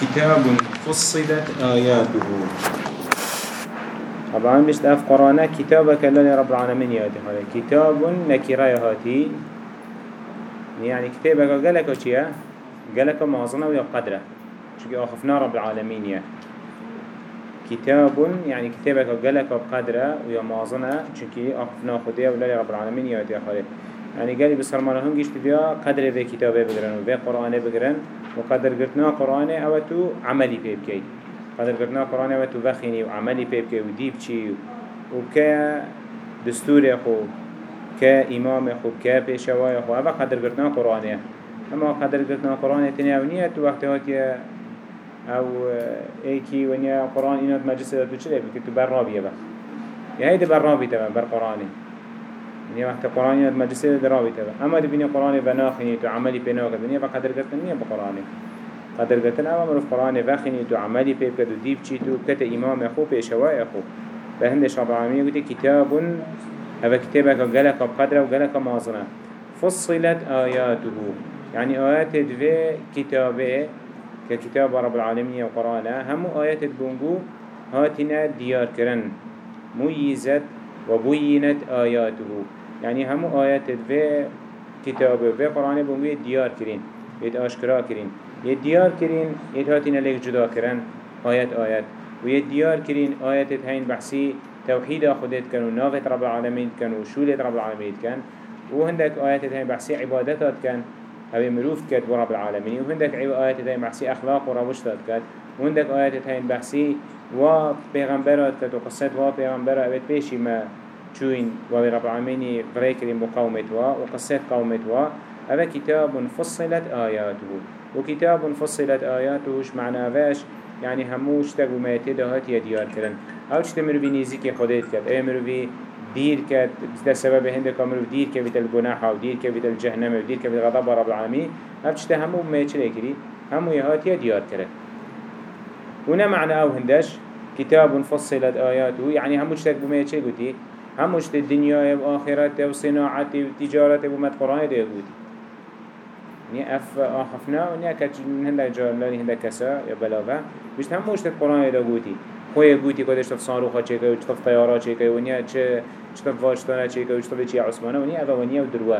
كتاب فصلت آياته. طبعا مش تأف قرآن كتابك لله رب العالمين يأتي. حالي كتاب نكرا هاتي. يعني كتابك قالك وشيا قالك معظنا ويا قدره. شو أخفنا رب العالمين يا كتاب يعني كتابك قالك بقدره ويا معظنا شو أخفنا خدية ولا رب العالمين يأتي. حالي يعني قالي بسرمانه هم جيشت بيا قدر في كتابه بقرن وفي قرآن بقرن وقدر قرتنا قرآن أو تو عملي بيبكي قدر قرتنا قرآن أو تو بخيني وعملي بيبكي وديب چي وكا دستور خو كإمام خو كبيشوا خو أو قدر قرتنا قرآن اما قدر قرتنا قرآن تنيا ونيا تو وقت هاتي أو ايكي ونيا قرآن انات مجلس داتو چلي بكي تو بر رابيه بخ. يا هيدا بر رابي تبا بر قرآني يعني وقت قرآن يد مجلسه دراوي تبا أما دبني قرآن بناخني تو عملي بناخ الدنيا فقدر قتن نية بقرآن قدر قتن أما مروف قرآن فخني تو عملي بيب كدو ديب چي تو كت إمام أخو بيشواء أخو بهندش رب العالمين قلت كتاب هذا كتابك قلق بقدر وقلق مازنة. فصلت آياته يعني آيات في كتابه ككتاب رب العالمين وقرآن هم آيات بونجو هاتنا ديار كرن ميزت وبينت آياته يعني همو آيات في كتابه في قرآن بموية ديار كرين يد آشكرا كرين يد ديار كرين يد هاتين لك جدا كرن آيات آيات ويد ديار كرين آيات هين بحسي توحيد خدت كان ونافت رب العالمين كان وشولة رب العالمين كان وهندك آيات هين بحسي عبادتات كان هذه مروف كات ورب العالمين وهندك آيات هين بحسي أخلاق وروشتات كات وهندك آيات هين بحسي و پیغمبرات كات وقصت و پیغمبرات بيشي ما. چوين وابي رب العالمين بريكري مقاومت وا وقصات قومت وا هذا كتاب فصلت آياته. وكتاب فصلت آياته وش معنى فاش يعني هموش تقو ما يتدهات يديار كرن. أو تشتمر في نيزيك خديت كد اي مرو في دير كد ده سبب هندك مرو دير كبت الجناح ودير كبت الجهنم ودير كبت غضب رب العالمين. أو تشته همو ما يتشري همو يهات يديار كرن. هنا معنى أو هندش؟ كتاب فصلت آياته. يعني هموش تقو ما همشت دنیای و آخرت و صناعت و تجارت و مد قرآن ده بود نیا اف آخفنا و نیا کج من هنده جالانی هنده کسا یا بلاوه بشت همشت قرآن ده بودی. خوی بودی که دشت صاروخا چیکه و چطف طیارا چیکه و نیا چه چطف واشتانا چیکه و چطف چی عثمانه و نیا اوه و نیا و دروه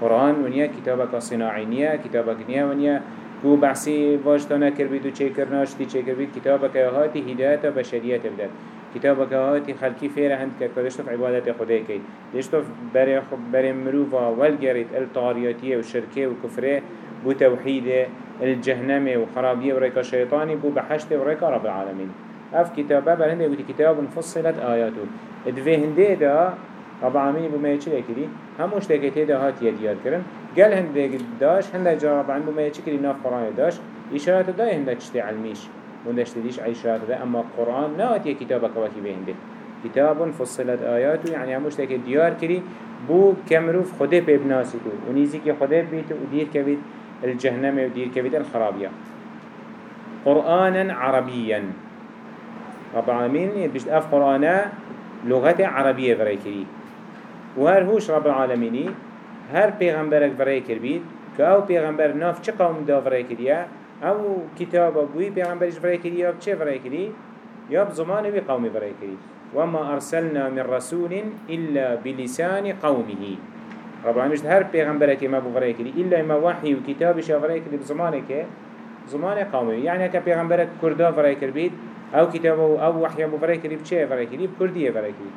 قرآن و نیا کتابک صناعی نیا کتابک نیا و نیا کو بحثی واجتا نکر بید و چه کرناشتی چه کر بید کتاب که هاتی هدایت و بشریت بدد كتابك هاتي خلقي فيرا هند كد كدشتف عبادت خدای كي دشتف بري, بري مروفا والجريت الطارياتية وشركة وكفرة بو توحيد الجهنم وخرابية وريكا شيطاني بو بحشت وريكا رب العالمين اف كتابة بل هنده يقول كتاب فصلت آياته ادفه هنده دا رب العالمين بو ما يچلي كري هموش تكتي دا هات يديار كرن قال هنده داش هنده جا رب العالمين بو ما يچكري ناف قرآن داش إشارة دا هنده تشتي علميش وندش تديش عيشات أما القرآن ناتي كتابك وكي بهنده كتاب فصلت آياته يعني هموش تاكي ديار كري بو كمروف خده ببناسيتو ونيزي كي خده بيتو ودير كبيت الجهنم ودير كبيت الخرابية قرآنا عربيا رب العالمين بيشت أف قرآن لغة عربية فرأي كري وهر هوش رب العالمين هر پیغمبرك فرأي كربيت كأو پیغمبر ناف چه قوم دا فرأي كريه أو كتاب بوي پیغمبرش فرای کری یا چه فرای کری یا بزمان بي قومي فرای کری وما أرسلنا من رسول إلا بلسان قومه. رب العالمين هر پیغمبرك ما بفرای کری إلا ما وحي وكتابش فرای کری بزمانك زمان قومه. يعني كا پیغمبرك كردا فرای کربید أو كتاب أو وحي بفرای کری بچه فرای کری بكردية فرای کری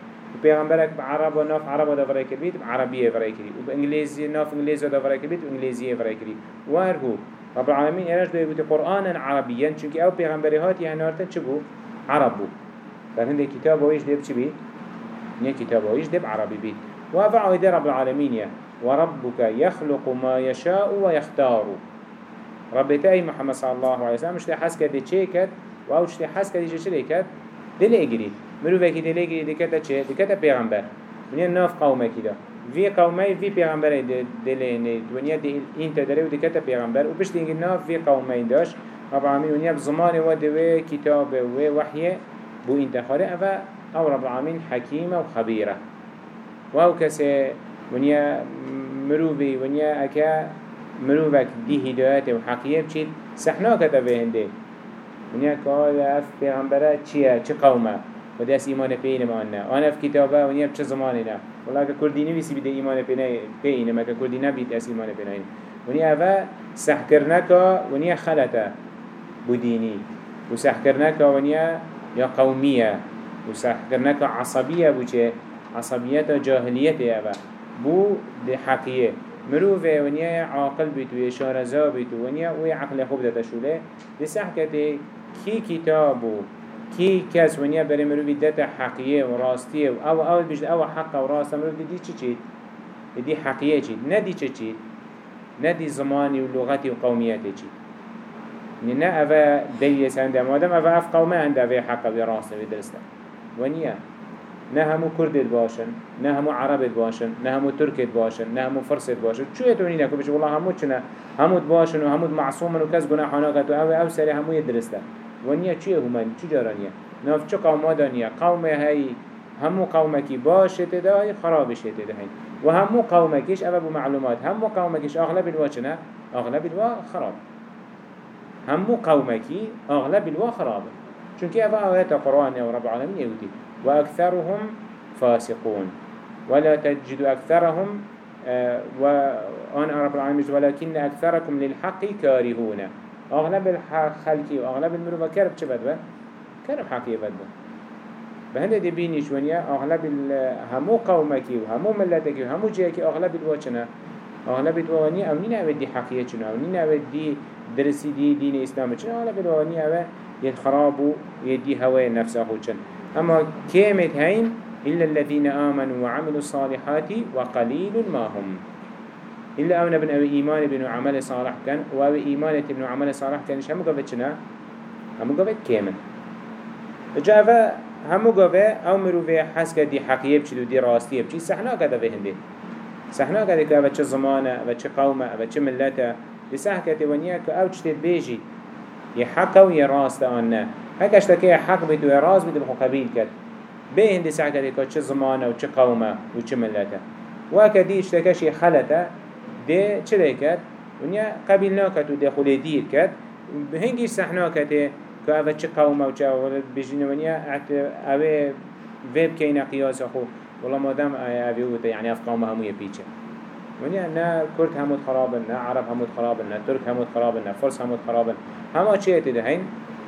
پیغمبرك بعرب وناف عرب دا فرای کربید بعربية فرای کری وبإنجليزي ناف إنجليزي دا فرای کربید وإنجليزية فرای کری وهر هو رب العالمين إيش ده يقول قرآنا عربيا چونك أو پیغمبری هاتی هنارتن چه بو؟ عرب بو فهند كتاب ويش ده بچه بيت؟ نيا كتاب ويش ده بعربي بيت وافع ويده رب العالمين يا وربك يخلق ما يشاء ويختار رب تاي محمد صلى الله عليه وسلم مش حس كده چه كد و مش حس كده كد دل اجري مرو وكي دل اجري دكتا چه؟ دكتا پیغمبر. من ناف قومه كده في قومي في پیغمبر دلینه دنیا دی این تدره و دکت پیغمبر و پشت اینگه ناف في قومي داش رب العالمين ونیا بزمان و دوه کتاب و وحیه بو انتخاره اوه أو رب العالمين حكيمة وخبيرة وهو كسي ونيا مروبي ونيا أكا مروفك دي هدايات وحقية بچيت سحنا كتبه هنده ونیا که اف پیغمبره چیه چه قومه و دست ایمان پی اینه مانه آن اف کتابه ونیا چه زمانی نه ولی که کردی نویسی بیده ایمان پی اینه مکه کردی نبید از ایمان پی اینه ونیا اوه سح کرنکا ونیا خلطه بدینی و سح کرنکا ونیا یا قومیه و سح کرنکا عصبیه بو چه ده مروفه ونیا عاقل بیت و شارزا بیت ونیا و عقل خوب داده شوله بسح کته کی کی کس ونیا بری مروفی داده حقیه و راستیه و أو اول بجد أو حق و راست مروف دی چی چید؟ دی حقیه چید ندی چی چید؟ ندی زمانی و لغتی و قومیتی چید نه اوه دیس هنده مادم اوه أف قومه هنده اوه حق و راست و درسته ونیا نه همو کردت باشن نه همو عربت باشن نه همو ترکت باشن نه همو فرست باشن. چو یتونی نکو بشه والله همو چنه. همو باشن و همو معصومن و کس گناحانا کتو أو أو سری همو یدرسته ونیا چیه همان چی جارانیه ناف چه قوما دانیه قوم هی همو قومکی باشه تدای خرابش تدهین و همو قومکیش أو بو معلومات. همو قومکیش اغلب الوا چنه؟ اغلب الوا خراب. همو قومکی اغلب الوا خرابه چونکه أو آیات قرآن أو رب العالمین یهودی. وأكثرهم فاسقون. ولا تجد أكثرهم آه، وأنا رب العالمين ولكن أكثركم للحق كارهون أغلب الخلق وأغلب المروفة كرب چه بدبه؟ كرب حقي بدبه بهنده دي بيني شوانيا أغلب همو قومك وهمو ملتك وهمو جيك أغلب الوچنا أغلب الواني أو نين أود دي حقية چنا أو نين أود دي درسي دي دين إسلام چنا أغلب الواني أود يتخرابو يدي هواي نفسه چنا أما كيمت هين إلا الذين آمنوا وعملوا الصالحات وقليل ما هم. إلا أونا بن أبي إيمان بن عمل صالح كان وأبي إيمان بن عمل صالح كان إيش همو قفت شنا همو قفت كيمن. جاء همو قفت أو مروفي حس دي حقية بشي دي راستية بشي سحنا كده في هندي. سحنا كده كده بچه زمانه بچه قومه بچه ملته. بسح كده ونيا كأو تشتت بيجي يحقا ويراسته أنه هک اشتکی حق بید و راز بید بخو قبیل کرد. به هندی سعی کرده که چه زمانه و چه قومه و چه ملته. و اکدی اشتکشی خلطه. ده چه ده کرد ونیا قبیل ناکد و ده خلی دیر کرد هنگیش سحنا کده که اوه چه قومه و چه بجین ونیا اوه ویب که این قیاس خو والله مادم اوه اوه يعني اف قومه همو يبيچه ونیا نه کرد همود خرابن نه عرب همود خرابن نه ترک همود خرابن نه فرس همود خرابن. همه چیه تدهین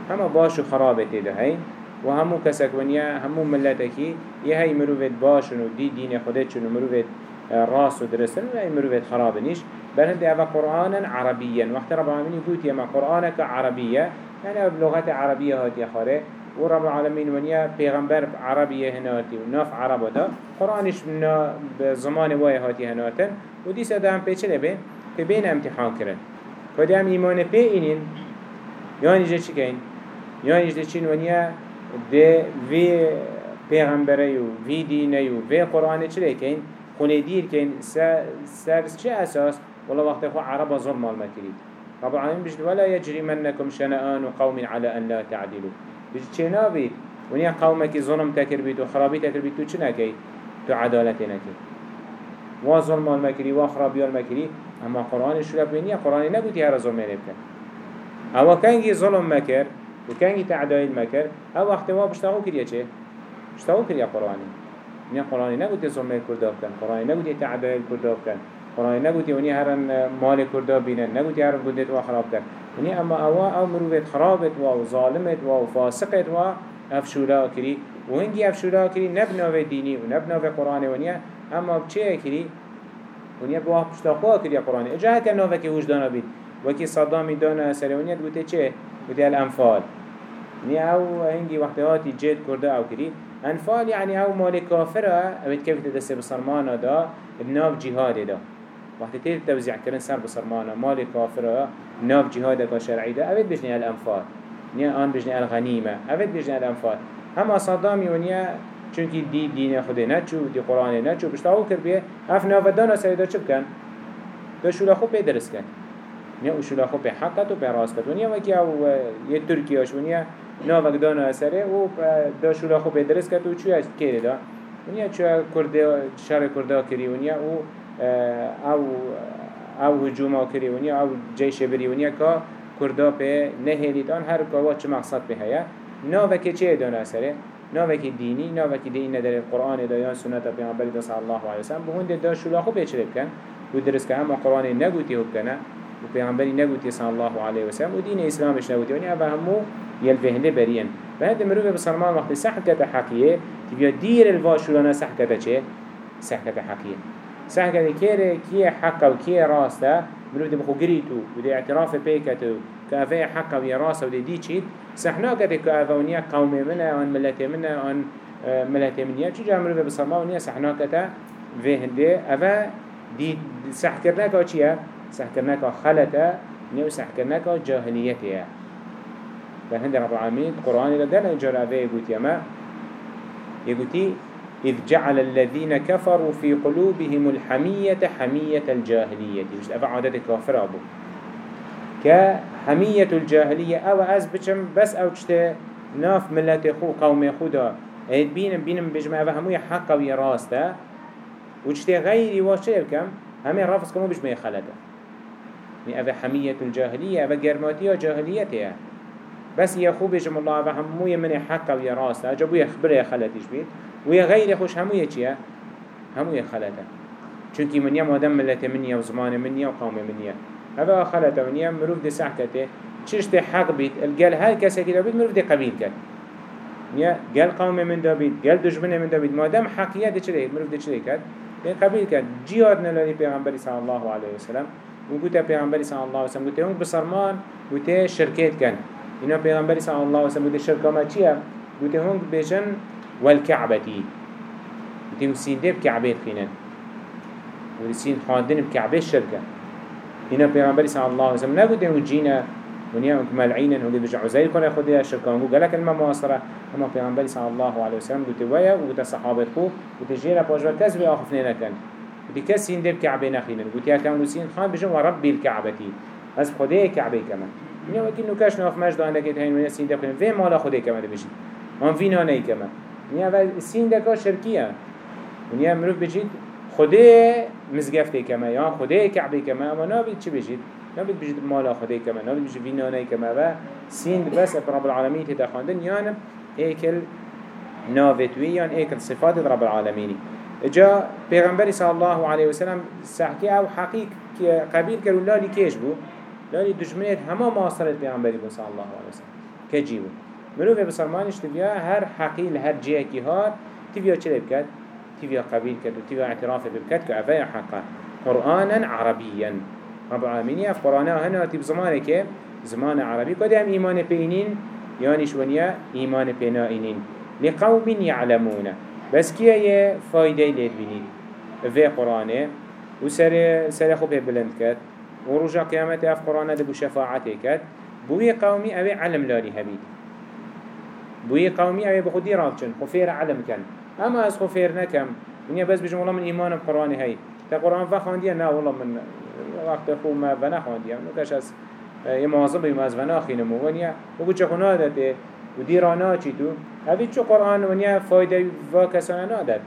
همه باش و خرابه تیده هین و همو کسک ونیا همو ملتکی یه هی مروفت باشن و دی دین خودت چون مروفت راس و درستن و هی مروفت خرابه نیش بل هنده اوه قرآنا عربيا وقت رب العالمين قلت يما قرآنك عربية يعني بلغة عربية هاتي خاره ورب العالمين ونيا پیغمبر عربية هناتي وناف عربه دا. قرآنش بزمان واي هاتي هناتن ودي ساده هم پیچه بين که بین امتحان کرن. کدی هم اینین؟ یعنی جه چی کن؟ یعنی ده چین ونیا ده وی پیغمبره و وی دینه و وی قرآن چه کن خونه دیر کن سر چه أساس؟ والله وقت خو عرب ظلم المكري رب العالمين بجد ولا يجرمنكم شنآن قوم على أن لا تعدلوا. بجد چه نابید ونیا قومك ظلم تكر بيت وخرابي تكر بيت تو چه نكي تو عدالت نكي و ظلم المكري و خرابي المكري اما قرآن شلب بينيا قرآن نبوتي هر ظلم نبكن أو كانجي ظلم مكر وكانجي تعدائل مكر أو وقت ما بشتاقو كريا چه؟ بشتاقو كريا قرآني من قرآني نقول ظلم الكرداب كان قرآني نقول تعدائل الكرداب كان قرآني نقول وني هرن مال الكرداب بينن نقول هرن قدت وخراب كان وني اما أو أو مروفت خرابت و ظالمت و فاسقت و افشولا كري وهنجي افشولا كري نبنا في ديني ونبنا في قرآني ونيا اما بچه كري ونيا بواه بشتاقوها كريا قرآني اجا هكا نوفا كي وجدانا بيت وكي صدامي دانا سرونيت قلت چه؟ قلت الانفال. ني أو هنگي وقت هاتي جيد كرده أو كري انفال يعني أو مال كافره اوید كيف تدسي بصرمانا دا بناف جهاد دا. وقت تيد توزيع كرن سر بصرمانا مال كافره بناف جهاد کا شرعي دا اوید بجني الانفال. ني آن بجني الغنيمة اوید بجني الانفال. هما صدامي ونيا چونكي دي دين خده نچو دي قرآن نچو بشتاو كر بيه اف نافدانا سيدا چه بكن؟ دا شولا خوب پیدرس کن. نیا اوشولا خو به حقت و به کت. ونیا وکی أو یه ترکی آشونیا نا وقت دانا اثره و دا شولا خو به درست کت و چوی از کره دا ونیا چوی کرده شهر کرده کری ونیا أو أو أو هجوم کری ونیا أو جیش بری ونیا که کردا به نهیلیت آن هر کوا چه مقصد به هیا ناوه که چه دانه سره ناوه که دینی ناوه که دین در قرآن دایان سنت پیامبری دا صلی الله علیه وسلم به هنده دا شلا خوب بچره بکن که اما قرآن نگوتی هب کنه و پیامبری نگوتی صلی الله علیه وسلم و دین اسلامش نگوتی ونیا اوه همو يلفهنده بريان فهذا مروفه بسرمان وقت سحكة حقية تبيا دير الفاشولانا سحكة چه؟ سحكة حقية سحكة كيري كي حقا وكي راستا مروفه بخو قريتو ودي اعتراف بيكتو كافي حقا ويا راستا ودي دي چيد سحنا كده كافونيا قوم منا وان ملتي منا وان آه، ملتي منيا چجا مروفه بسرمان ونيا سحنا كده فهنده أفا دي سحكرناكا چيا؟ سحكرناكا خلطة نيو سحكرناكا جاهليتها بهند رب العالمين إذا قال إجارة أبي يقول يما يقول إذ جعل الذين كفروا في قلوبهم الحمية حمية الجاهلية مش أفع عدد كافر أبو كحمية الجاهلية أو أز بچم بس أو تشت ناف ملت خو قوم خدا. هيد بينم بينم بجمع همو حق ويراسته وتشت غيري واشير كم همي رافض كمو بجمع خلده يعني أفا حمية الجاهلية أفا جرماتية جاهليتها. بس يا خوب جم الله و هموی من حق و راست أجا بوی خبر خلتش بید و یا غیر خوش هموی چیه هموی خلته چونکی منیا مادم ملت منیا و زمان منیا و قوم منیا هذا خلته منیا مروف ده سحکته چشت حق بید الگل هر کسی که دابید مروف ده قبیل کرد. یا گل قوم من دابید گل دشمن من دابید مادم حقیه ده چه مروف ده چه کرد؟ ده قبیل کرد. جیاد نلالی پیغمبری صلی الله علیه وسلم. و گوته پیغمبری صلی الله علیه وسلم گوته اون بسرمان گوته شرکت کن اینا پیغمبری صلی الله علیه و سلم بوده شرکا ما چیه؟ بوده هنگ بیشن والکعبتی بوده سینده بکعبه خینن بوده سین خاندن بکعبه شرکه اینا پیغمبری صلی الله و سلم نبوده هنگ جینا ونیا هنگ ملعینن هنگ بجع عزیل کنه خودی شرکا هنگو گلک المماصره أما پیغمبری صلی الله علیه و سلم بوده ویا و بوده صحابة خو بوده جیرا پاجور کس بی آخفنه کس سینده بکعبه نخینن بوده یکم سین خان بجن و ربی الکعبتی از خدای کعبه کمان اینو وکی نوکش ناف مجد که تهین ونیا سینده کنیم وی مالا خوده کمه ده بشید آن وینا نی کمه ونیا و سینده که شرکیه ونیا مروف خوده مزگفته کمه یا خوده کعبه کمه أما نابید چی بجید نابید بجید مالا خوده کمه نابید بجید وینا نی کمه و سیند بس رب العالمین تدخاندن یانم ایکل نافتوی یان ایکل صفات رب العالمینی جا پیغمبری صلی الله علیه وسلم سحکی آو حقیق قبیل کرد لالی کش بود لاني دجمنت هما معاصرت پیغمبری بون صلی الله علیه وسلم. که بون مروفه بسرمانش تبیا هر حقیل هر جیه کی هار تبیا چلی بکد تبیا قبیل و تبیا اعتراف بکد که افای حقا قرآنا عربيا رب العالمين يف قرآن هنا تب زمانه که زمان عربي قد هم إيمان بينين يعني شونيا إيمان بينائنين لقوم يعلمون بس كيه يه فايدة ليد بينين في قرآنه وسر سر خوب بلند كد ورجع قيامت اف قرآن دبو شفاعته كد بوي قومي اوي علم لاري هبيد بوي قومي اوي بخودي رابچن خفير علم كن اما از خفير نكم من بس بجم والله من ايمان بقرآن هاي تا قرآن فخوانديا نا والله من وقت خو ما بنا خوانديا نوكش از يمواظب يما از بنا خينمو ونيا وقو چه خنا داته وديرانا چي تو؟ هبيد چو قرآن ونيا فايده واكسانا نادت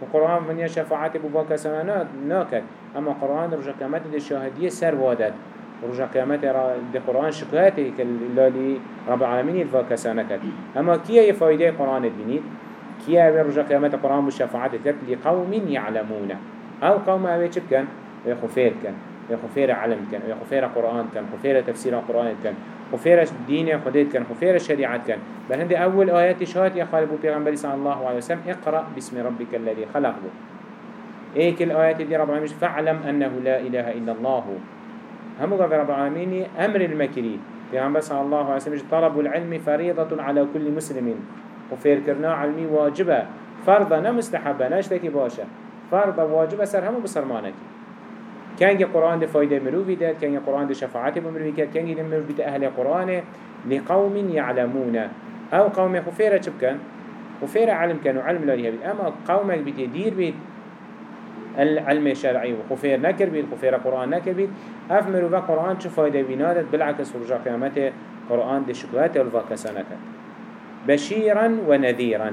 وقرآن ونيا شفاعت بو واكسانا ناكد اما قرآن رجع قيامت ده شاهدية سر وادد رجع قيامت ده قرآن شكاته كاللالي رب العالمين الفا كسانكت اما كيا يفايده قرآن الديني كيا رجع قيامت قرآن بالشفاعات كت لقوم يعلمون أو قوم اوه چب كان ويخفير كان ويخفير علم كان ويخفير قرآن كان خفير تفسير قرآن كان خفير دين خديت كان خفير شريعة كان. بل هندي أول آيات شهاد يا خالب بيغنبري صلى الله عليه وسلم اقرأ باسم ربك الذي خلق. ايك الآيات دي رب العالمين فاعلم أنه لا إله إلا الله. هم قال رب العالمين أمر المكري عم بس الله عليه وسلم طلب العلم فريضة على كل مسلم. وفير كرنا علمي واجبة. فرضا نمستحبة نشتكي باشا فرضا واجبة سر هم بسرمانك كان قرآن دي فايدة مروفي داد كان قرآن دي شفاعات مروفي كان كان دي مروفي أهل قرآن لقوم يعلمون. أو قوم خفيرة شبكان خفيرة علم كانوا علم لا يهبي أما قومك بتدير بيت العلم الشرعي وخفير نكر بيت خفير قرآن نكر بيت. أف مروفا قرآن چه فايدة بينادت؟ بالعكس رجع قيامته قرآن دي شكوات الفا كسانك بشيرا ونذيرا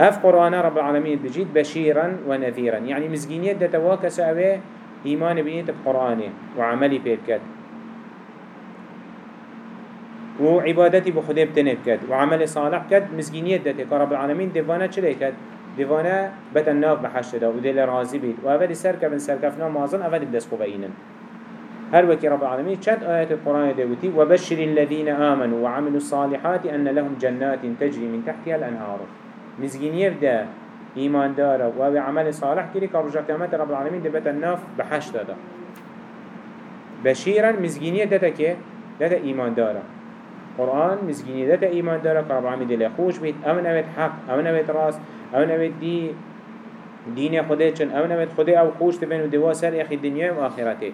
اف قرآن رب العالمين بجيد بشيرا ونذيرا. يعني مزجينية دا تواكا سأوي إيمان بنيت بقرآن وعملي بيبكت وعبادتي بخده بتنب كد وعمل صالح كد مزجينية دا تكا رب العالمين دفانا چلي كد دفانا بتن ناف بحشت دا ودل رازي بيت وأفد سركب سركفنا مازن أفد بدس قبئينا هر وكي رب العالمين شد آيات القرآن دوتي وبشر الذين آمنوا وعملوا الصالحات أن لهم جنات تجري من تحتها الأنهار. مزجينير دا إيمان دارا وعمل صالح كري كرجع كامات رب العالمين دبت الناف بحشت دا بشيرا مزجينير دا تكي دا إيمان دارا قرآن مزجينير دا إيمان دارا كرب العالمين دل خوش بيت أمن أبد حق أمن أبد راس أمن أبد دي دين خده چن أمن أبد خده أو خوش تبين ودوا سر أخي الدنيا وآخرته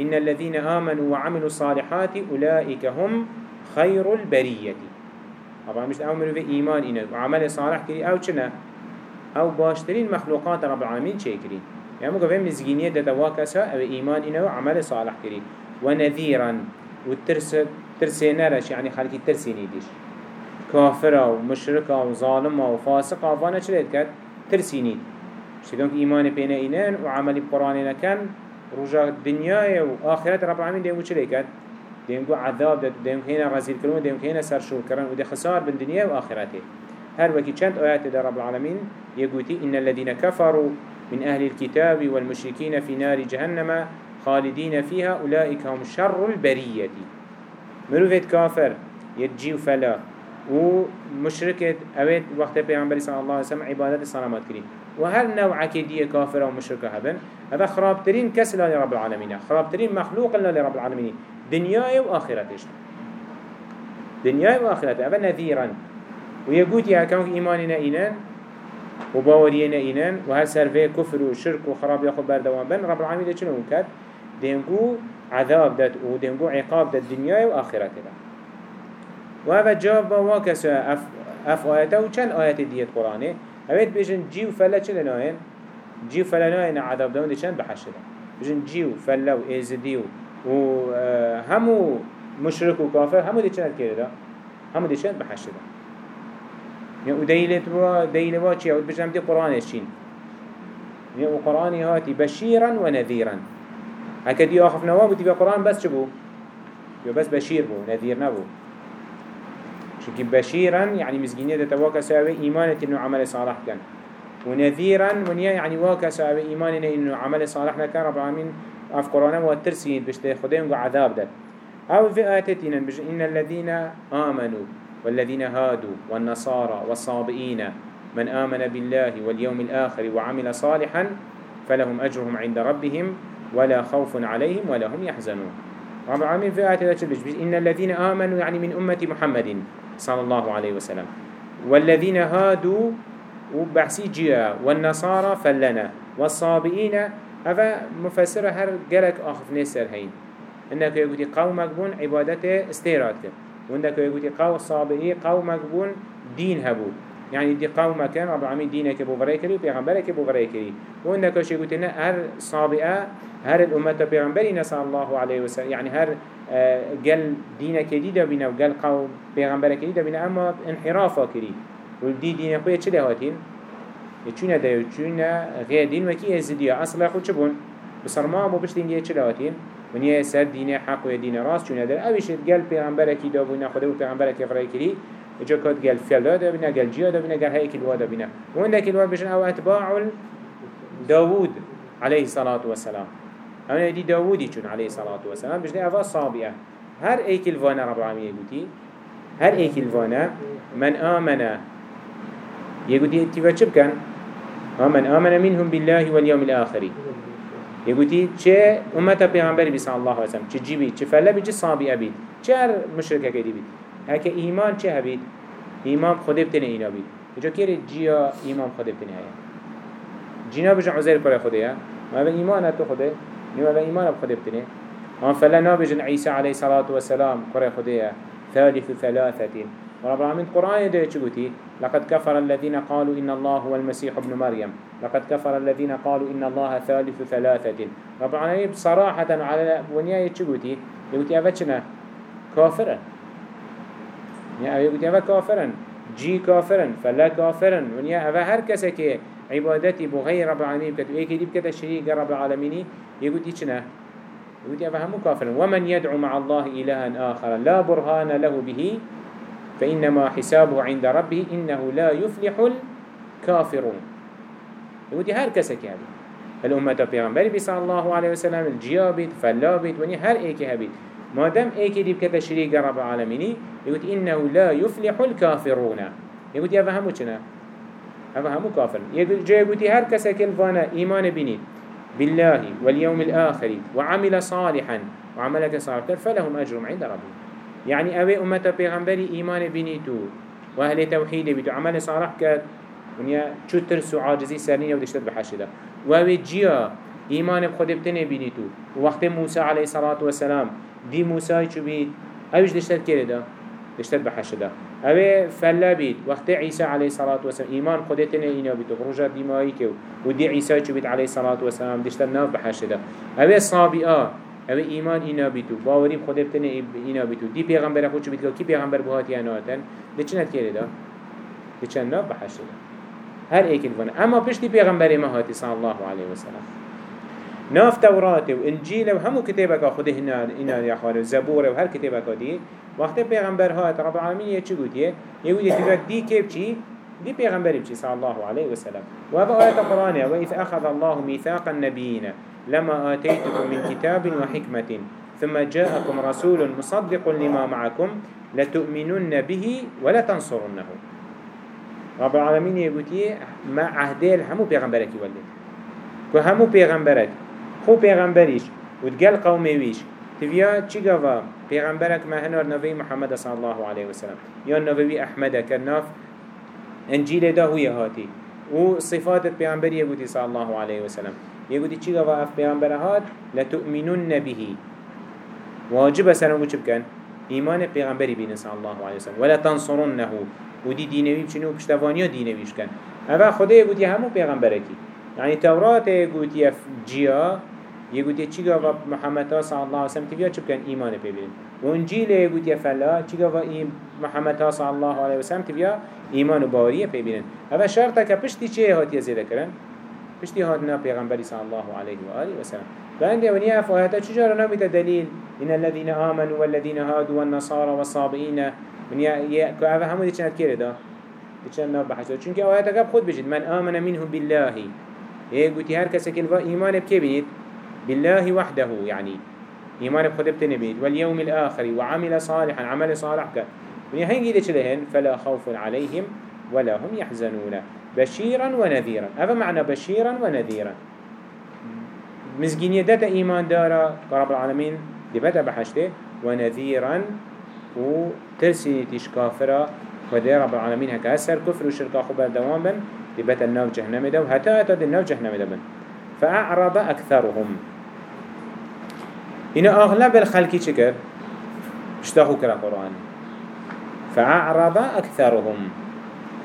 إن الذين آمنوا وعملوا الصالحات أولئك هم خير البرية طبعا مش أمر في إيمان إنه وعمل صالح كري أو چنا أو باشترين مخلوقات رب العالمين شكرين يعني ممكن فهم مزجينية دواكسا أو إيمان إنه عمل صالح كري ونذيرا وترس ترسينرش يعني خلقي ترسيني ديش كافرة ومشركة وظالمة وفاسقة فانا شريت كات ترسيني شدونك إيمان بينا إنان وعمل بقرآن كان رجاء الدنيا وآخرت رب العالمين ديمو چلي كد ديمو عذاب داد ديمو هنا غزيل كرون ديمو هنا سرشور كرون ودي خسار بالدنيا وآخرته هر وكي چند آيات دا رب العالمين يقولي إن الذين كفروا من أهل الكتاب والمشركين في نار جهنم خالدين فيها أولئك هم شر البرية مروفت كافر يتجيو فلا. ومشركة أويت وقت بيعنبري صلى الله عليه وسلم عبادات الصنامات كريم وهل نوع كدية كافرة ومشركة هبن هذا خرابترين كس لرب العالمين خرابترين مخلوق لرب العالمين دنياي وآخرتش. دنياي وآخرته هذا نذيرا. ويقول يا كونك إيماننا إينان وباورينا إينان وهل سرفي كفر وشرك وخراب ياخد بردوان بن رب العالمين ده شنو كد دينقو عذاب دات ودينقو عقاب دات دنياي وآخرته وهذا جاب واكس أف, أف آياته وچند آيات ديت قرآنه. اوید بیشن جیو فلا چه لناین جیو فلا ناین عذاب دون دی چند بحشده بیشن جیو فلا و ایزدی و همو مشرک و کافر همو دی چند کرده همو دی چند؟ بحشده يعني وديلت و ديل واتشي أو بجنب دي قرآن الشين يعني وقرآن هاتي بشيرا ونذيرا هكذا دي آخف نواب وتبقى قرآن بس شبو بس بشير بو نذير نبو. شكي بشيرا يعني مزجينية تتواكا ساوي إيمانة إنه عمل صالح كان ونذيرا ونيا يعني واكا ساوي إيمانة إنه عمل صالح كان رب العالمين أف قرآن والترسين بشتي خدين عذاب ده أو في آتتنا إن الذين آمنوا والذين هادوا والنصارى والصابئين من آمن بالله واليوم الآخر وعمل صالحا فلهم أجرهم عند ربهم ولا خوف عليهم ولا هم يحزنون. رب العالمين في آيات إن الذين آمنوا يعني من أمة محمد صلى الله عليه وسلم. والذين هادوا وبحسي جيا والنصارى فلنا والصابئين هذا مفسر هر جلك آخف نسر هين إنك يقولي قومك بون عبادته استيراد كر وإنك يقولي قوم الصابئي قومك بون دين هبو يعني دي قوم كان رب العالمين دينك بو فريكري وبيغمبرك بو فريكري وإنك يقولي هر صابئة هر الأمة بيغمبري نسأل الله عليه وسلم يعني هر قال دينك جديدة بنا وقال قوم بيغمبرك جديدة بنا أما انحرافا كري والدي دين خويا چه لهاتين يچونا دا يچونا غير دين وكي ازديا أصلا خود چبون بصر ما مو بش دين چه لهاتين ونيا سر دين حق و دين راس چونا دا اوش قال بيغمبرك دا بنا خده و بيغمبرك فرأي كري اجا كات قال فلا دا بنا قال جيا دا بنا قال هاي كلوا دا بنا وعندك الوان بشن أو اتباع داود عليه الصلاة والسلام أنا دي داودي چون عليه الصلاة والسلام بجنه أفا صابئة هر ايك الفانا رب العالمين يقولي هر ايك الفانا من آمن يقولي تيفا چه بكن من آمن منهم بالله واليوم الآخر. يقولي چه أمتا پیغمبر بي صلى الله عليه وسلم؟ چه جيبي چه فلا بي چه صابئة بيت چه هر مشركة كده بيت هكا إيمان چه هبيت إيمان خده بتنه إينا بيت إجا كير جيا إيمان خده بتنه هيا جينا بجا عزير كره خده ما إيمان تو خده نيو هذا إيمان بخده بتنه هم فلا نابجن عيسى عليه الصلاة والسلام قرأ خديه ثالث ثلاثة. ورب العالمين القرآن ده يقولي لقد كفر الذين قالوا إن الله هو المسيح ابن مريم. لقد كفر الذين قالوا إن الله ثالث ثلاثة. رب العالمين بصراحة على ونيا يقولي يقولي أفتشنا كافرا. يعني يقولي أفا كافرا. جي كافرا فلا كافرا. ونيا أفا هر عبادتي بغير رب العالمين بكت وإيكي دي بكت الشريك رب العالمين يقول إيشنا يقول أفا همو كافرا ومن يدعو مع الله إلها آخر لا برهان له به فإنما حسابه عند ربه إنه لا يفلح الكافرون. يقول هر كسا كي هبي الأمة بيغمبري بي صلى الله عليه وسلم الجيابت فلابت وني هر ايكي هبيت ما دام ايكي دي بكتا رب العالمين يقول إنه لا يفلح الكافرون. يقول يا فهمو چنا همو كافر. جاي يقول هر كسا كالفانا إيمان بني. بالله واليوم الآخر وعمل صالحا وعملك صالحا فلهم أجر عند ربهم. يعني أوي أمة بيغمبري إيمان بنيتو وأهل توحيد بيتو. عمل صالح كات ونيا شو ترسو عاجزي سرنين ودشتت بحشدة. وأوي جيا إيمان بخد بتنه بنيتو. وقت موسى عليه الصلاة والسلام دي موسى شو بيت أويش دشتت كده دشتت بحشدة. أوي فلا بيت. وقت عيسى عليه الصلاة والسلام إيمان خدتنا إنا بيتو. خرجت دمائي كيو ودي عيسى شو بيت عليه الصلاة والسلام دشتت ناف بحشدة. أوي صابئة. أو ایمان اینا بیتو. باوری خود بتنه اینا بیتو. دی پیغمبر خود چو بیتو کی پیغمبر بهاتی اناتن ده چند کرده دا؟ ده چند ناب بحشت دا هر ایک الفن اما پشتی پیغمبر ما هاتی صلی الله علیه وسلم. ناف تورات و انجیل و همو کتابك خود هنا اینا یا خوار زبور و هر کتابك دی وقت پیغمبر هات رب العالمین یه چی گوتیه؟ یه گوتیه دی کب چی؟ دي بچی صلی الله علیه وسلم. و هذا آیت قرآنه و اذ اخذ الله میثاق النبیین. لما آتيتكم من كتاب وحكمة ثم جاءكم رسول مصدق لما معكم لتؤمنن به ولا تنصرنه رب العالمين يقول ما عهدي همو پیغمبرك يولد. همو پیغمبرك خو پیغمبريش وتقال قومي ويش تبيا چي قوا پیغمبرك ما هنور نبي محمد صلى الله عليه وسلم. يا نبي أحمد كالناف انجيل ده هو يهاتي وصفات البيغمبر يقول صلى الله عليه وسلم. يقولي چي قفا اف پیغمبرهات لتؤمنون به واجب سنو قو چبكن ايمان پیغمبری بینه صلی الله علیه وسلم. ولا تنصرونه ودي دينوي بچنو پشتوانیا دينویش کن. اول خدا يقولي همو پیغمبرکی یعنی تورات يقولي اف جيا يقولي چي قفا محمد صلی الله علیه وسلم تبیا چبكن ايمان انجیل وانجيل يقولي فلا چي قفا محمد صلی الله علیه وسلم تبیا ایمان و باوریه پیبرن اول شرطه که پشتی چه هاتی زیده کرن پشتی هاتنا پیغمبری صلی الله علیه و آله و سلم. فعند ونيا فآياتا چجارا نبت دليل إن الذين آمنوا والذين هادوا والنصارى والصابئين ونيا كأفا همو دي چند كيري دا دي چند ناب بحثوا چونك آياتا قب خود بجد من آمن منهم بالله. إيه قلتي هر كسا كلفا إيمان بكي بنيت بالله وحده يعني إيمان بخد بتنبيت واليوم الآخر وعمل صالحا عمل صالح ونيا هنجي دي چلهن فلا خوف عليهم ولا هم يحزنون بشيرا ونذيرا. هذا معنى بشيرا ونذيرا. مزجينية داتا إيمان دارا رب العالمين دي بدا بحشته ونذيرا وترسي تيش كافرا ودي رب العالمين هكا أسر كفر وشركا خبر دوام بن دي بتا الناف جهنم دو. هتا هتا دي الناف جهنم دو بن. فأعرض أكثرهم هنا أغلب الخلق شكر اشتاقوا كرا قرآن. فأعرض أكثرهم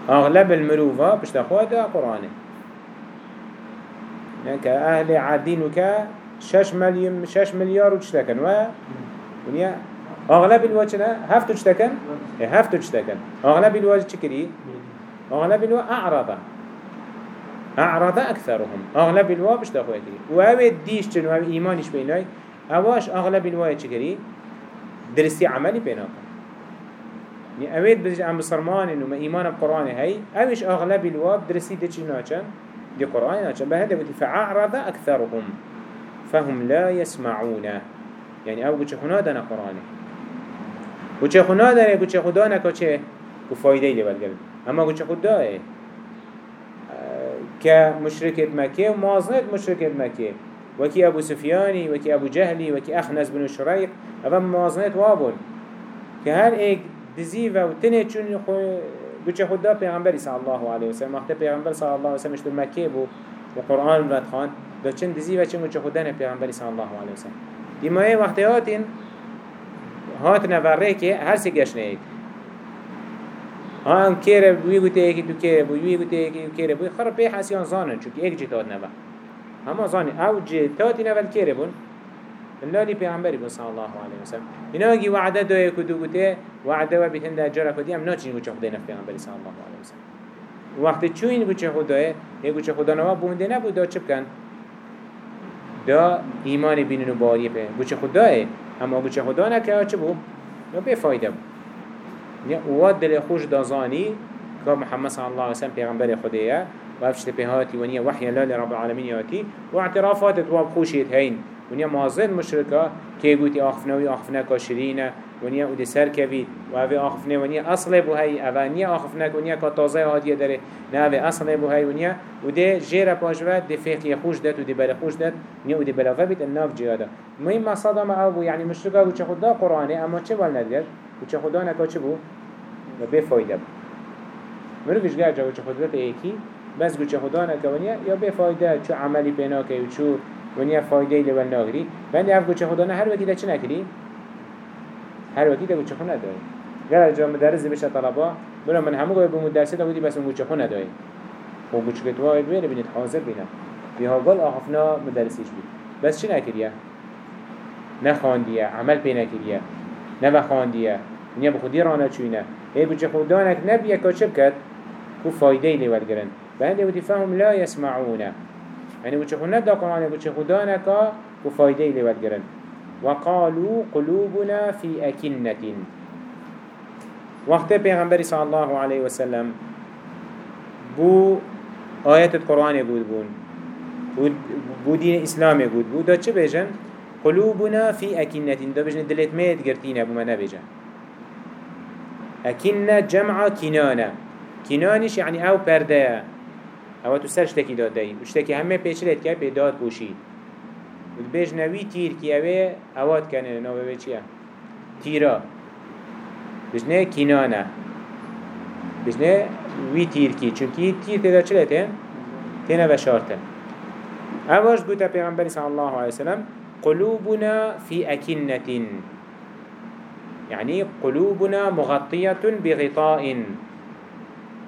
أغلب المروفة بشتخوها دا قرآن. يعني كأهل عادين وكا شش مليون شش مليار وتشتكن و ونيا أغلب الوجه هفتو تشتكن إيه هفتو تشتكن أغلب الوجه تشكري أغلب الوجه أعرض أعرض أكثرهم. أغلب الوجه بشتخوها كري وهو ديش تن وهو إيمانش بيناي أواش أغلب الوجه تشكري درسي عملي بيناك يعني اوید بزج ام بسرمان انو ما ایمان بقرآن هاي اوش اغلب الواب درسي چي ناچن دي قرآن ناچن. بهذا بودي فعرض اكثرهم فهم لا يسمعون. يعني أو بچه خنا دانا قرآن بچه خنا دانا بچه خدا نکا چه و فایده لی بلگل اما بچه خدا آه كمشركة مكة ومازنت مشركة مكة وكي أبو سفياني وكي أبو جهلي وكي أخنس بن شريق أفهم مازنت وابون كهر ايك دزی و تنه چون خو بچه خدا پیغمبری صلی الله علیه و سلم. وقتی پیغمبر صلی الله علیه و سلم اشتو مکه بو و قرآن رد خان دا چند و چند بچه خدا نه صلی الله علیه و سلم. دیمایه وقتی هاتین هات نوره که هر سی گشنه هم کیره بوی گوته ایکی تو کیره بوی بوی گوته ایکی تو کیره بوی. خراب به حسیان زانن چونکه ایک جتاد نوه. اما زانی أو جتادی نول کیره بون. اللالي پیغمبری بون صلی الله علیه وسلم اینا اگه وعده دوی کدو گوته وعده و بیتن در جرا کدی هم ناچین گوچه خدای نف پیغمبری صلی الله علیه وسلم وقتی چو این گوچه خدای یه گوچه خدا نوا بونده دا چه بکن دا ایمان بینن و اما گوچه خدا نکه چه بود یا به فایده بود و دل خوش دازانی که محمد صلی الله علیه وسلم پیغمبر خدایه و افشت بهاتی ونیا وحی لال رب و تواب خوشیت هین ونیا مازن مشرکا که گوتی آخفنه و آخفنه کاشرینه ونیا او سر کوید و اوی آخفنه ونیا اصل بو هی اوانیا آخفنه ونیا که تازه هاتیه داره نه اوی اصل بو ونیا و ده جیر پاجوه ده فقه خوش داد و ده بر خوش داد ونیا و ده بلاغه بید الناف جیاده. مهم ما او یعنی مشرکا و چه خدا قرآنه اما چه ول ندید؟ و چه خدا نکا چه بو؟ و به فایده بو. مروفش جا و چه خدا ایکی بس گوچه خدا نکونیه یا به فایده چو عملی پینا که و چو ونیا فایده لول ناگری بندی اف گوچه خدا نه هر وقتی چه نکری. هر وقتی گوچه خدا نداری. گر جا مدرس بشه طلبا برا من همه گوی به مدرسه دا بودی بس اون گوچه خدا نداری. و گوچه که تو بینه بینید حاضر بینه بیها گل آخفنا مدرسیش بید بس چه نکریه؟ نخواندیه عمل پی نکریه. نه خواندیه. ونیا بخودی رانا چوینه. ای گوچه خدا نک نبیه که چه کو فایده لول گرن. بهنده ودي فهم لا يسمعون يعني وچه خونه دا قرآن وچه خدانك وفايده اللي والقرن وقالوا قلوبنا في أكنة وقت پیغمبر صلى الله عليه وسلم بو آيات القرآن بود بون بو دين إسلام بود بو دا چه بيجن قلوبنا في أكنة دا بيجن دلت ميت قرتين بو ما نبيجن أكنة جمع كنانة كنانش يعني أو پرده. او تو سر شتکی داد دایی و شتکی همه پیچلت که به داد بوشید و بیش نوی تیر که اوه اواد کنه. نوه به چیه؟ تیرا. بیش نه کینانه. بیش نه وی تیر کی؟ چونکی تیر تیدا چلته؟ تینا بشارته اواش گوتا پیغمبری صلی الله علیه وسلم قلوبنا في أكنة يعني قلوبنا مغطية بغطاء.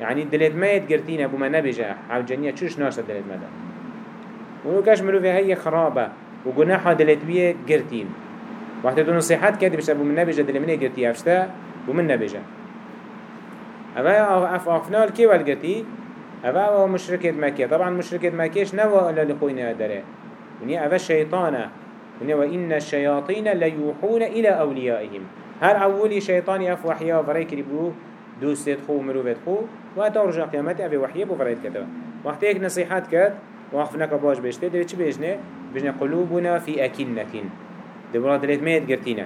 يعني دلت ما يتقرتين أبو ما نبجا أو جنية شوش ناشا دلت ما دا؟ ونو كاش مروفي هاي خرابة وقناحا دلت بيه قرتين. وقت دون نصيحات كده بش أبو من نبجا دلت مني قرتي أفشتا أبو من نبجا أفا أف أفنال كي والقرتي أفا هو مشركة مكة طبعا مشركة مكيش نوا إلا لخوينا داره ونيا أفا الشيطانة ونيا وإن الشياطين ليوحون إلى أوليائهم. هر أولي شيطاني أف وحيا فريك ربو دوستت خو مروفت خو و تا رجا قیامت اوی وحیه بفرید کده وقتی یک نصیحت کرد وقفنك باش بشته ده چی بجنه؟ بجنه قلوبنا في أكنة ده برا دلت ميت قرتينا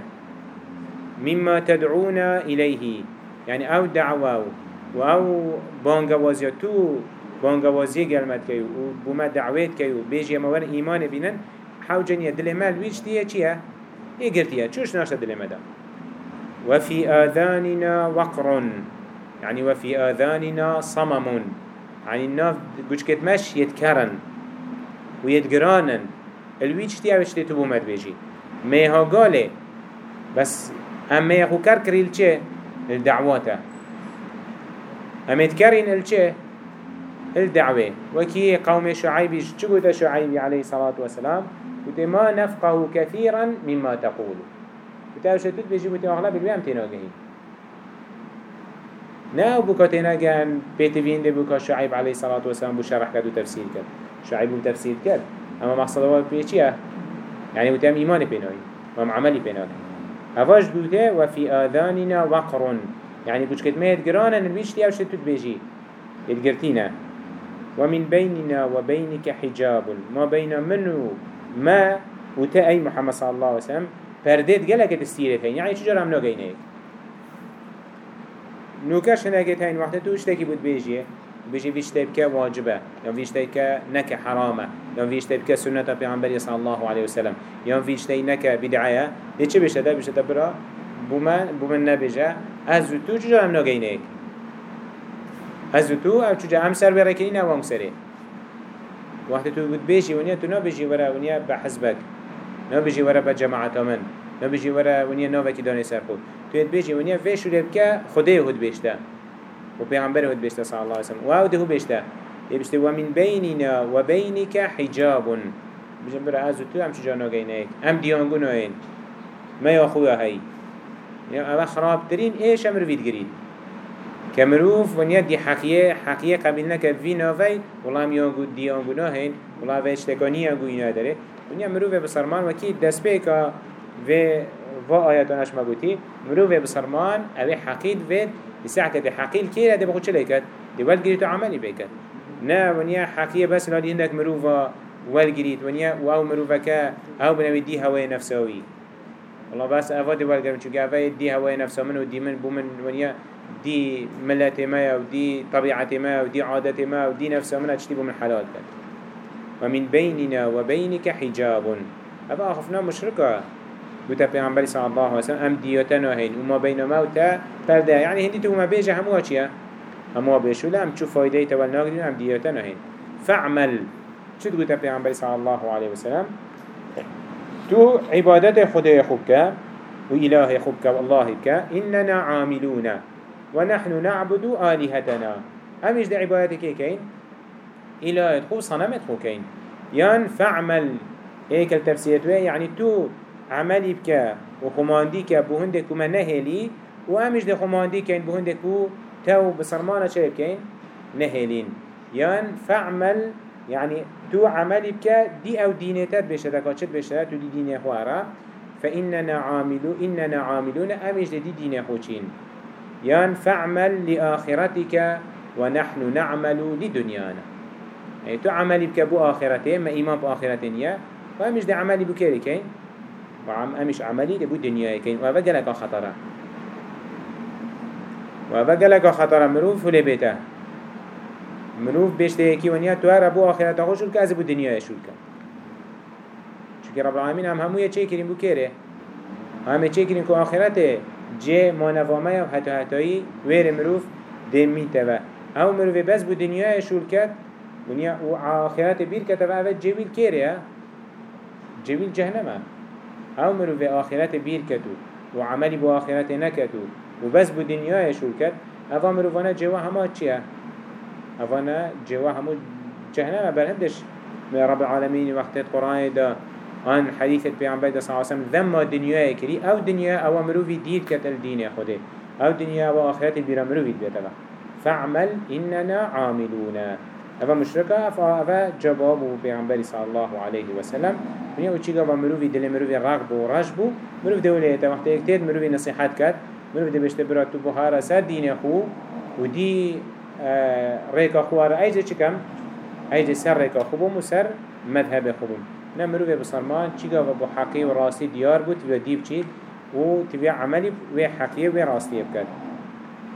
مما تدعونا إليه يعني أو دعوة أو بانقوازي تو بانقوازي قلمت كيو وبما دعوات كيو بيجي مور إيمان بينن حوجن يدل مال ويش ديه چيه؟ إيه قرتيه چوش ناشا دل مدا وفي آذاننا وقر يعني وفي آذاننا صمم. يعني الناف بوشكت مش يتكرن ويتقرانن. الويش تي اوش تبو مد بيجي. ميها قالي بس هم يخو كر كريل چه؟ الدعواتة. هم يتكرين الچه الدعوة. وكي قوم شعيب چقو شعيب عليه الصلاة والسلام؟ وتي ما نفقه كثيرا مما تقول. وتاوش تد بيجي وتي أغلب الوام تناقهين. نه بوكا تناجن بيت فين ده بوكا شعيب عليه الصلاة والسلام بشرح كده تفسير كده شعيب تفسير كده أما مقصد هو بيشيا يعني وتام إيمان بيناي وام عملي بيناي هفاش بوته وفي آذاننا وقر يعني بوش كده ما يتقرانا نبيش تيا وش تود بيجي يتقرتينا ومن بيننا وبينك حجاب. ما بين منه ما وتأي محمد صلى الله عليه وسلم پردید گلک تستیره يعني چجور هم نگینه؟ نوكاش هناك هين وقت تو اشتكي بود بيجيه بيجي فيش تبكى واجبة. يوم فيش تبكى نك حرامة. يوم فيش تبكى سنة پیغمبر صلى الله عليه وسلم. يوم فيش تبكى نك بدعاية دي چه بيشته بيشته تبرا بومن بومن نبيجه از تو چجا هم نگينه از تو أو چجا هم سر بركنين أو هم سره وقت تو بود بيجي ونيا تو نبيجي ورا ونيا بحزبك نبيجي ورا بجماعة من نبيجي ورا ونيا نوفا داني سر خود تو يد بيجي ونيا في شو لبكا خده يهود بيشتا وبيغمبر يهود بيشتا صلى الله عليه وسلم وهو ده بيشتا يبشتا ومن بيننا وبينك حجاب بجن برا از تو هم چجا ناگینه هم دیانگو ناین ما یا خویا هی یا اما خراب ترین ایش هم روید گرید كمروف ونيا دي حقيقة حقيقة قبلنا كفي نافي والله هم يانگو ديانگو ناهين والله في اشتكاني يانگو ينا داره ونيا مروف بسرمان وكي دست بيكا في و آياتانش مگوتی مروف بسرمان اوه حقيد فيد يساع كده حقيل كيرا دي بخود چلي كد دي والگريت عملي بيكد نا ونيا حقيقة بس لالي هندك مروفا والگريت ونيا واو مروفا كا أو بنوي دي هواي نفسوي والله بس افاد والگرم چونك افاد دي هواي نفسه من ودي من بومن ونيا دي ملت ما ودي طبيعة ما ودي عادة ما ودي نفسه من اشتبه من حلال كد ومن بيننا وبينك حجاب أبا أخفنا مشركة بوتا پیغمبری صلی الله علیه وسلم ام دیوتنا هین و ما بین موتا پرده یعنی هندی تو ما بیجه هموها چیه؟ هموها بیشو لهم چو فایده تول ناگرین ام دیوتنا هین فعمل چو بوتا پیغمبری صلی الله علیه وسلم؟ تو عبادت خدا خوب که و اله خوب که و الله که إننا عاملون و نحن نعبد آلهتنا. همش ده عبادت که کین اله خوب صنمت خوب کین یان فعمل هيك التفسير يعني تو عملی بکه و خماندی که بو هنده کو من نهلی و همش ده خماندی که بو هنده کو تو بسرمانه چه بکن نهلين یان فعمل يعني تو عملی بکه دی أو دينتت بشتك وشت بشتك تو دي دين خوارا فإننا عاملو إننا عاملون أمش دي دين خوشين يان فعمل لآخرتك ونحن نعمل لدنيانا. يعني تو عملي بك بو آخرتين ما إيمان بآخرتين يا وأمش دي عملي بكيري كين و عم امش عملی لبو دنیای کن و وگلک خطره. و وگلک خطره مروف فلی بیته. مروف بيش تيكي ونيا تو هر ابو آخرت خوش شد از بو دنیای شد کن رب العالمین هم همو چه کریم بو کره همه كريم کریم که آخرت جه مانوامه و حتی حتوي ویر مروف دمیته و او مروف بس بو دنیای شد ونيا ونیا و آخرت بیر کتبه اوه جویل کره جویل جهنمه أو مرو في آخرت بير كتو وعملي بو آخرت نكتو وبس بو دنيا شو كت افا مرو فانا جوا هما چيا افانا جوا همو جهنم. برهندش من رب العالمين وقت القرآن دا عن حديث دا صلى الله عليه وسلم ذم دنيا كري أو مرو في دير كت الدين خده أو دنيا و آخرت في بيتبا فاعمل إننا عاملون. أفا مشركة أفا جواب بيعنبر صلى الله عليه وسلم. أو چیگا با مروفی دل مروفی رغب و رش بو. مروف دولیه تا وقتی اکتید مروفی نصیحت کرد مروف دی بشته برا تو بخارا سر دین خو و دی ریکا خوار ایجه چکم ایجه سر ریکا خوبم و سر مذهب خوبم نه مروف بسرمان چیگا و بو حقی و راستی دیار بود و دیب چید و تبيع عملي وحقيقي وراستي بكت